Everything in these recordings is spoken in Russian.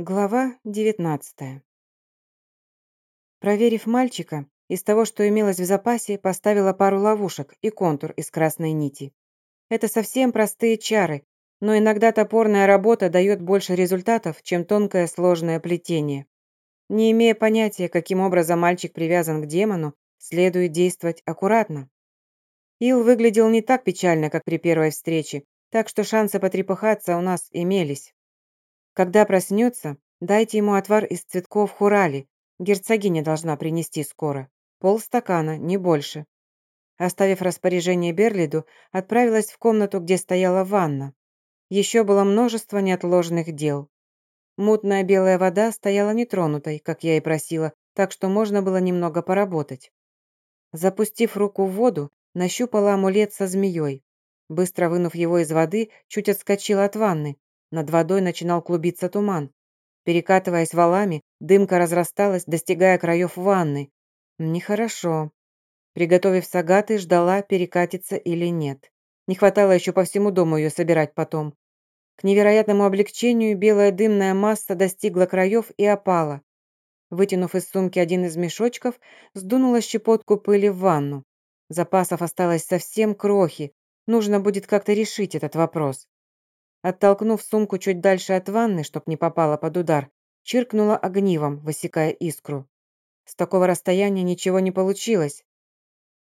Глава 19 Проверив мальчика, из того, что имелось в запасе, поставила пару ловушек и контур из красной нити. Это совсем простые чары, но иногда топорная работа дает больше результатов, чем тонкое сложное плетение. Не имея понятия, каким образом мальчик привязан к демону, следует действовать аккуратно. Ил выглядел не так печально, как при первой встрече, так что шансы потрепыхаться у нас имелись. Когда проснется, дайте ему отвар из цветков хурали. Герцогиня должна принести скоро. Полстакана, не больше. Оставив распоряжение Берлиду, отправилась в комнату, где стояла ванна. Еще было множество неотложных дел. Мутная белая вода стояла нетронутой, как я и просила, так что можно было немного поработать. Запустив руку в воду, нащупала амулет со змеей. Быстро вынув его из воды, чуть отскочила от ванны, над водой начинал клубиться туман. Перекатываясь валами, дымка разрасталась, достигая краев ванны. Нехорошо. Приготовив сагаты, ждала, перекатится или нет. Не хватало еще по всему дому ее собирать потом. К невероятному облегчению белая дымная масса достигла краев и опала. Вытянув из сумки один из мешочков, сдунула щепотку пыли в ванну. Запасов осталось совсем крохи. Нужно будет как-то решить этот вопрос. Оттолкнув сумку чуть дальше от ванны, чтоб не попала под удар, чиркнула огнивом, высекая искру. С такого расстояния ничего не получилось.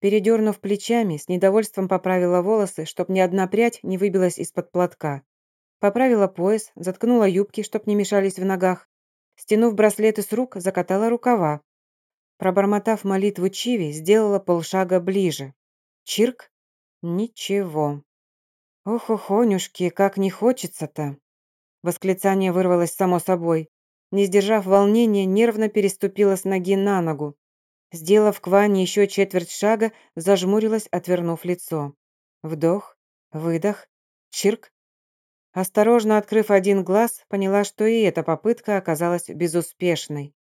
Передернув плечами, с недовольством поправила волосы, чтоб ни одна прядь не выбилась из-под платка. Поправила пояс, заткнула юбки, чтоб не мешались в ногах. Стянув браслеты с рук, закатала рукава. Пробормотав молитву Чиви, сделала полшага ближе. Чирк? Ничего. «Ох, охонюшки, как не хочется-то!» Восклицание вырвалось само собой. Не сдержав волнения, нервно переступила с ноги на ногу. Сделав к Ване еще четверть шага, зажмурилась, отвернув лицо. Вдох, выдох, чирк. Осторожно открыв один глаз, поняла, что и эта попытка оказалась безуспешной.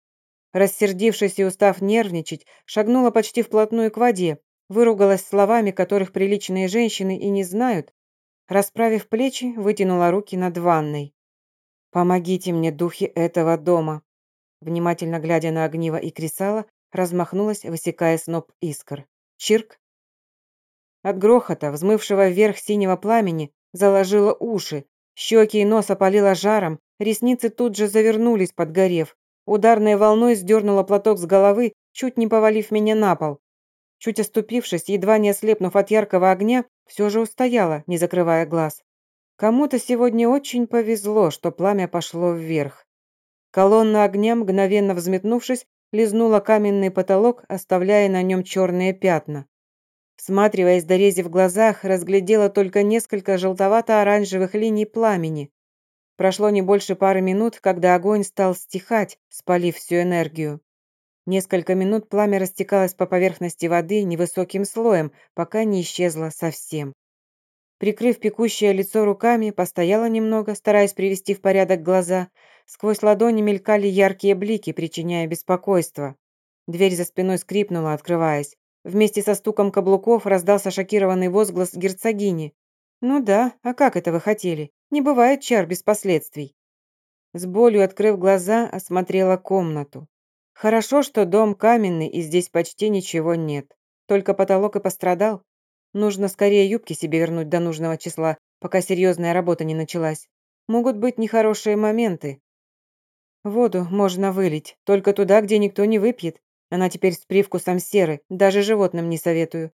Рассердившись и устав нервничать, шагнула почти вплотную к воде, выругалась словами, которых приличные женщины и не знают, Расправив плечи, вытянула руки над ванной. «Помогите мне, духи этого дома!» Внимательно глядя на огниво и кресало, размахнулась, высекая сноп искр. Чирк! От грохота, взмывшего вверх синего пламени, заложила уши, щеки и нос опалило жаром, ресницы тут же завернулись, подгорев. Ударной волной сдернула платок с головы, чуть не повалив меня на пол. Чуть оступившись, едва не ослепнув от яркого огня, все же устояла, не закрывая глаз. Кому-то сегодня очень повезло, что пламя пошло вверх. Колонна огня, мгновенно взметнувшись, лизнула каменный потолок, оставляя на нем черные пятна. Всматриваясь до рези в глазах, разглядела только несколько желтовато-оранжевых линий пламени. Прошло не больше пары минут, когда огонь стал стихать, спалив всю энергию. Несколько минут пламя растекалось по поверхности воды невысоким слоем, пока не исчезло совсем. Прикрыв пекущее лицо руками, постояла немного, стараясь привести в порядок глаза. Сквозь ладони мелькали яркие блики, причиняя беспокойство. Дверь за спиной скрипнула, открываясь. Вместе со стуком каблуков раздался шокированный возглас герцогини. «Ну да, а как это вы хотели? Не бывает чар без последствий». С болью открыв глаза, осмотрела комнату. Хорошо, что дом каменный и здесь почти ничего нет. Только потолок и пострадал. Нужно скорее юбки себе вернуть до нужного числа, пока серьезная работа не началась. Могут быть нехорошие моменты. Воду можно вылить, только туда, где никто не выпьет. Она теперь с привкусом серы, даже животным не советую.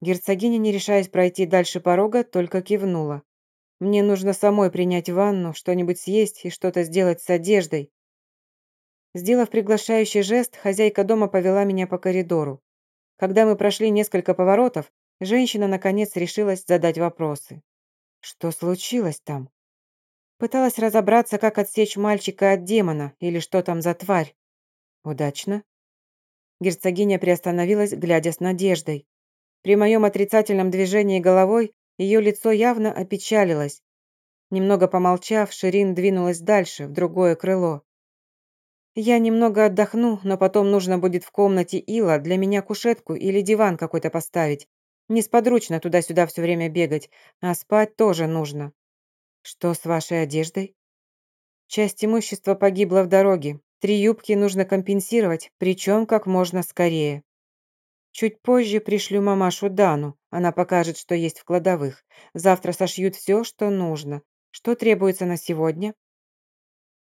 Герцогиня, не решаясь пройти дальше порога, только кивнула. Мне нужно самой принять ванну, что-нибудь съесть и что-то сделать с одеждой. Сделав приглашающий жест, хозяйка дома повела меня по коридору. Когда мы прошли несколько поворотов, женщина наконец решилась задать вопросы. Что случилось там? Пыталась разобраться, как отсечь мальчика от демона, или что там за тварь. Удачно. Герцогиня приостановилась, глядя с надеждой. При моем отрицательном движении головой ее лицо явно опечалилось. Немного помолчав, Ширин двинулась дальше, в другое крыло. Я немного отдохну, но потом нужно будет в комнате Ила для меня кушетку или диван какой-то поставить. Несподручно туда-сюда все время бегать, а спать тоже нужно. Что с вашей одеждой? Часть имущества погибла в дороге. Три юбки нужно компенсировать, причем как можно скорее. Чуть позже пришлю мамашу Дану. Она покажет, что есть в кладовых. Завтра сошьют все, что нужно. Что требуется на сегодня?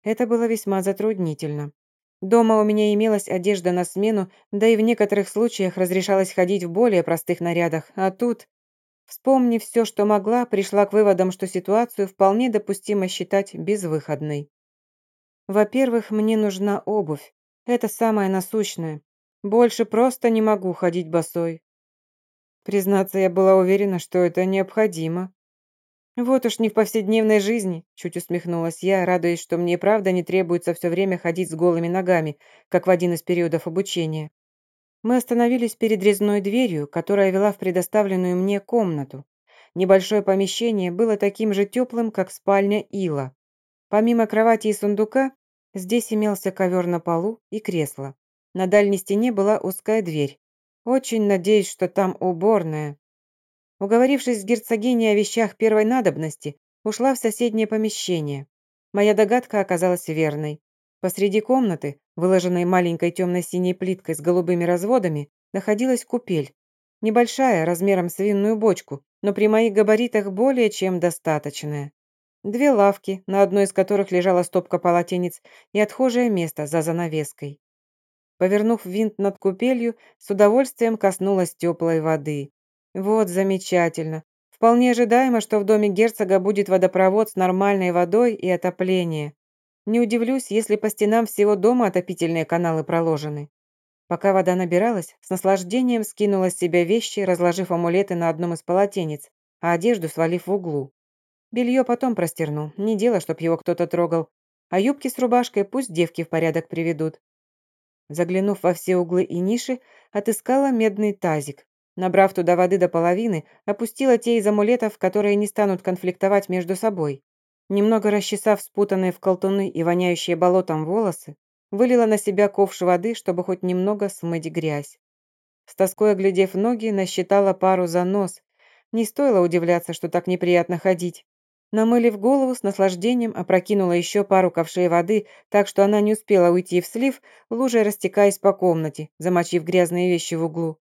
Это было весьма затруднительно. Дома у меня имелась одежда на смену, да и в некоторых случаях разрешалось ходить в более простых нарядах, а тут... Вспомнив все, что могла, пришла к выводам, что ситуацию вполне допустимо считать безвыходной. Во-первых, мне нужна обувь. Это самое насущное. Больше просто не могу ходить босой. Признаться, я была уверена, что это необходимо. «Вот уж не в повседневной жизни», – чуть усмехнулась я, радуясь, что мне правда не требуется все время ходить с голыми ногами, как в один из периодов обучения. Мы остановились перед резной дверью, которая вела в предоставленную мне комнату. Небольшое помещение было таким же теплым, как спальня Ила. Помимо кровати и сундука, здесь имелся ковер на полу и кресло. На дальней стене была узкая дверь. Очень надеюсь, что там уборная. Уговорившись с герцогиней о вещах первой надобности, ушла в соседнее помещение. Моя догадка оказалась верной. Посреди комнаты, выложенной маленькой темно-синей плиткой с голубыми разводами, находилась купель. Небольшая, размером с винную бочку, но при моих габаритах более чем достаточная. Две лавки, на одной из которых лежала стопка полотенец, и отхожее место за занавеской. Повернув винт над купелью, с удовольствием коснулась теплой воды. Вот замечательно. Вполне ожидаемо, что в доме герцога будет водопровод с нормальной водой и отопление. Не удивлюсь, если по стенам всего дома отопительные каналы проложены. Пока вода набиралась, с наслаждением скинула с себя вещи, разложив амулеты на одном из полотенец, а одежду свалив в углу. Белье потом простерну, не дело, чтоб его кто-то трогал. А юбки с рубашкой пусть девки в порядок приведут. Заглянув во все углы и ниши, отыскала медный тазик. Набрав туда воды до половины, опустила те из амулетов, которые не станут конфликтовать между собой. Немного расчесав спутанные в колтуны и воняющие болотом волосы, вылила на себя ковш воды, чтобы хоть немного смыть грязь. С тоской оглядев ноги, насчитала пару занос. Не стоило удивляться, что так неприятно ходить. Намылив голову, с наслаждением опрокинула еще пару ковшей воды, так что она не успела уйти в слив, лужей растекаясь по комнате, замочив грязные вещи в углу.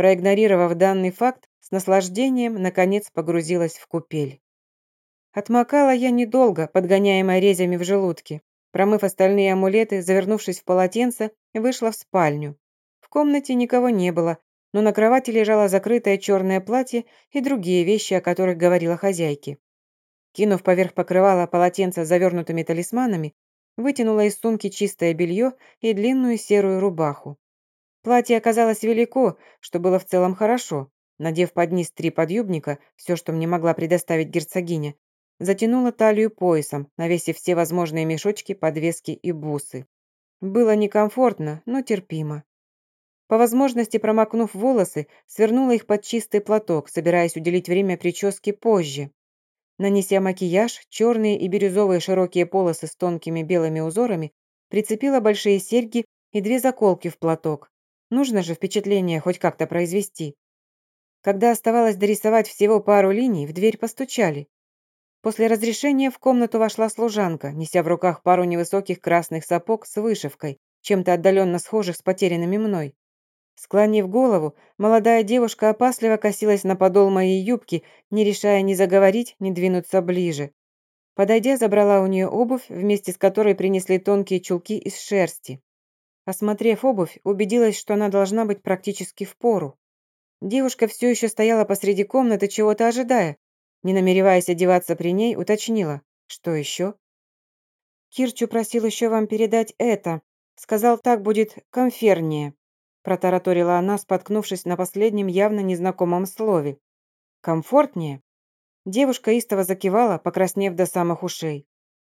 Проигнорировав данный факт, с наслаждением, наконец, погрузилась в купель. Отмокала я недолго, подгоняемая резями в желудке. Промыв остальные амулеты, завернувшись в полотенце, вышла в спальню. В комнате никого не было, но на кровати лежало закрытое черное платье и другие вещи, о которых говорила хозяйке. Кинув поверх покрывала полотенца с завернутыми талисманами, вытянула из сумки чистое белье и длинную серую рубаху. Платье оказалось велико, что было в целом хорошо. Надев под низ три подъюбника, все, что мне могла предоставить герцогиня, затянула талию поясом, навесив все возможные мешочки, подвески и бусы. Было некомфортно, но терпимо. По возможности промокнув волосы, свернула их под чистый платок, собираясь уделить время прическе позже. Нанеся макияж, черные и бирюзовые широкие полосы с тонкими белыми узорами, прицепила большие серьги и две заколки в платок. Нужно же впечатление хоть как-то произвести. Когда оставалось дорисовать всего пару линий, в дверь постучали. После разрешения в комнату вошла служанка, неся в руках пару невысоких красных сапог с вышивкой, чем-то отдаленно схожих с потерянными мной. Склонив голову, молодая девушка опасливо косилась на подол моей юбки, не решая ни заговорить, ни двинуться ближе. Подойдя, забрала у нее обувь, вместе с которой принесли тонкие чулки из шерсти. Осмотрев обувь, убедилась, что она должна быть практически в пору. Девушка все еще стояла посреди комнаты, чего-то ожидая. Не намереваясь одеваться при ней, уточнила. Что еще? Кирчу просил еще вам передать это. Сказал, так будет комфернее. Протараторила она, споткнувшись на последнем явно незнакомом слове. Комфортнее? Девушка истово закивала, покраснев до самых ушей.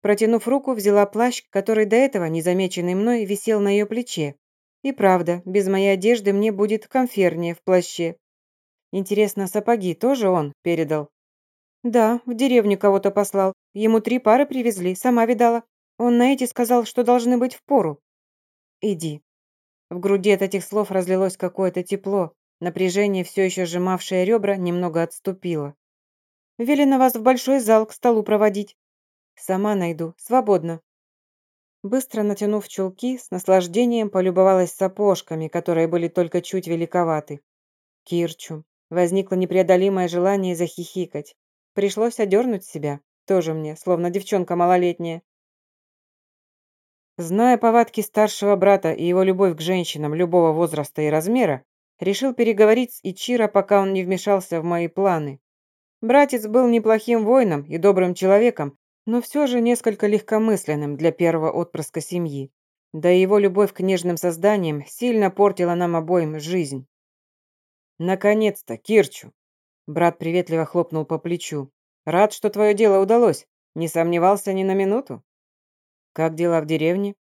Протянув руку, взяла плащ, который до этого, незамеченный мной, висел на ее плече. И правда, без моей одежды мне будет комфернее в плаще. Интересно, сапоги тоже он передал? Да, в деревню кого-то послал. Ему три пары привезли, сама видала. Он на эти сказал, что должны быть в пору. Иди. В груди от этих слов разлилось какое-то тепло. Напряжение, все еще сжимавшее ребра, немного отступило. Велено вас в большой зал к столу проводить. Сама найду. Свободно. Быстро натянув чулки, с наслаждением полюбовалась сапожками, которые были только чуть великоваты. Кирчу. Возникло непреодолимое желание захихикать. Пришлось одернуть себя. Тоже мне, словно девчонка малолетняя. Зная повадки старшего брата и его любовь к женщинам любого возраста и размера, решил переговорить с Ичиро, пока он не вмешался в мои планы. Братец был неплохим воином и добрым человеком, но все же несколько легкомысленным для первого отпрыска семьи. Да и его любовь к нежным созданиям сильно портила нам обоим жизнь. «Наконец-то, Кирчу!» Брат приветливо хлопнул по плечу. «Рад, что твое дело удалось. Не сомневался ни на минуту?» «Как дела в деревне?»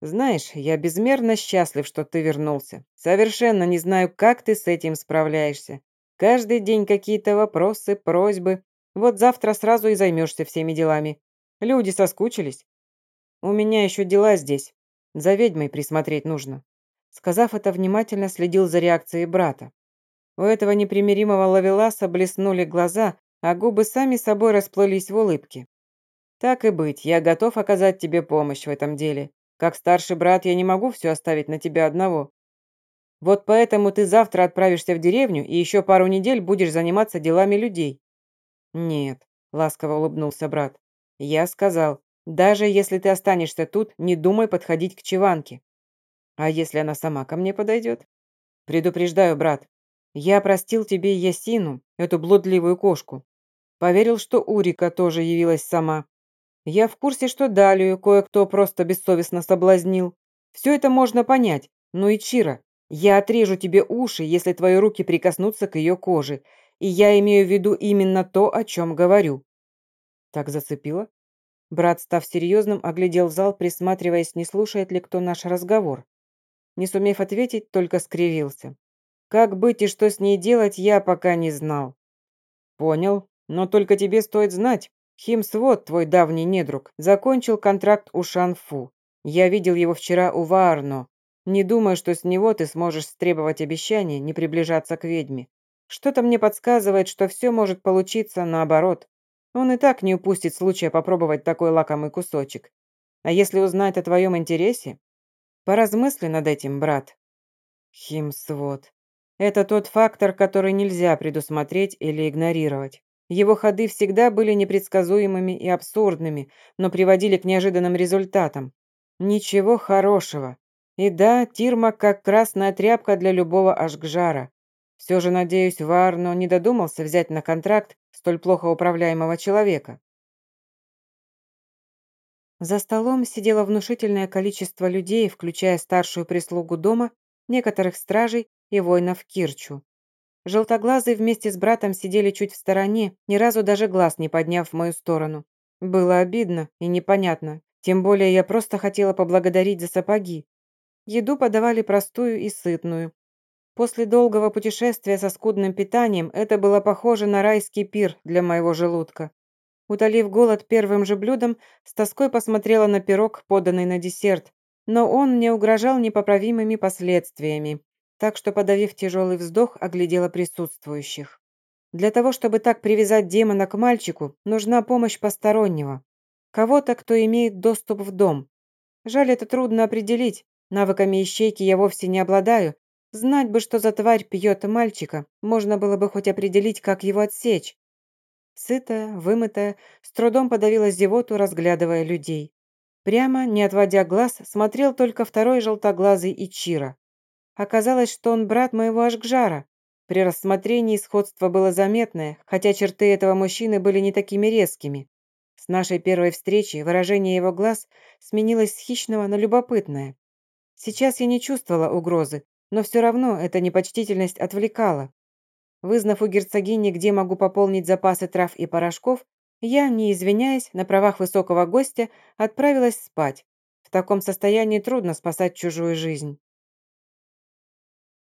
«Знаешь, я безмерно счастлив, что ты вернулся. Совершенно не знаю, как ты с этим справляешься. Каждый день какие-то вопросы, просьбы. Вот завтра сразу и займешься всеми делами. Люди соскучились. У меня еще дела здесь. За ведьмой присмотреть нужно». Сказав это, внимательно следил за реакцией брата. У этого непримиримого лавеласа блеснули глаза, а губы сами собой расплылись в улыбке. «Так и быть, я готов оказать тебе помощь в этом деле. Как старший брат я не могу все оставить на тебя одного. Вот поэтому ты завтра отправишься в деревню и еще пару недель будешь заниматься делами людей». «Нет», — ласково улыбнулся брат. «Я сказал, даже если ты останешься тут, не думай подходить к Чеванке. А если она сама ко мне подойдет? Предупреждаю, брат, я простил тебе Ясину, эту блудливую кошку. Поверил, что Урика тоже явилась сама. Я в курсе, что Далию кое-кто просто бессовестно соблазнил. Все это можно понять, но и Чира, я отрежу тебе уши, если твои руки прикоснутся к ее коже, и я имею в виду именно то, о чем говорю». Так зацепило? Брат, став серьезным, оглядел зал, присматриваясь, не слушает ли кто наш разговор. Не сумев ответить, только скривился. Как быть и что с ней делать, я пока не знал. Понял, но только тебе стоит знать. Химсвод, твой давний недруг, закончил контракт у Шанфу. Я видел его вчера у Ваарно. Не думаю, что с него ты сможешь требовать обещания не приближаться к ведьме. Что-то мне подсказывает, что все может получиться наоборот. Он и так не упустит случая попробовать такой лакомый кусочек. А если узнать о твоем интересе? Поразмысли над этим, брат. Химсвод. Это тот фактор, который нельзя предусмотреть или игнорировать. Его ходы всегда были непредсказуемыми и абсурдными, но приводили к неожиданным результатам. Ничего хорошего. И да, Тирма как красная тряпка для любого Ашгжара. Все же, надеюсь, Варно не додумался взять на контракт столь плохо управляемого человека. За столом сидело внушительное количество людей, включая старшую прислугу дома, некоторых стражей и воинов Кирчу. Желтоглазые вместе с братом сидели чуть в стороне, ни разу даже глаз не подняв в мою сторону. Было обидно и непонятно, тем более я просто хотела поблагодарить за сапоги, Еду подавали простую и сытную. После долгого путешествия со скудным питанием это было похоже на райский пир для моего желудка. Утолив голод первым же блюдом, с тоской посмотрела на пирог, поданный на десерт, но он мне угрожал непоправимыми последствиями, так что, подавив тяжелый вздох, оглядела присутствующих. Для того, чтобы так привязать демона к мальчику, нужна помощь постороннего. Кого-то, кто имеет доступ в дом. Жаль, это трудно определить, Навыками ищейки я вовсе не обладаю. Знать бы, что за тварь пьет мальчика, можно было бы хоть определить, как его отсечь. Сытая, вымытая, с трудом подавила зевоту, разглядывая людей. Прямо, не отводя глаз, смотрел только второй желтоглазый Ичира. Оказалось, что он брат моего Ашгжара. При рассмотрении сходство было заметное, хотя черты этого мужчины были не такими резкими. С нашей первой встречи выражение его глаз сменилось с хищного на любопытное. Сейчас я не чувствовала угрозы, но все равно эта непочтительность отвлекала. Вызнав у герцогини, где могу пополнить запасы трав и порошков, я, не извиняясь, на правах высокого гостя, отправилась спать. В таком состоянии трудно спасать чужую жизнь.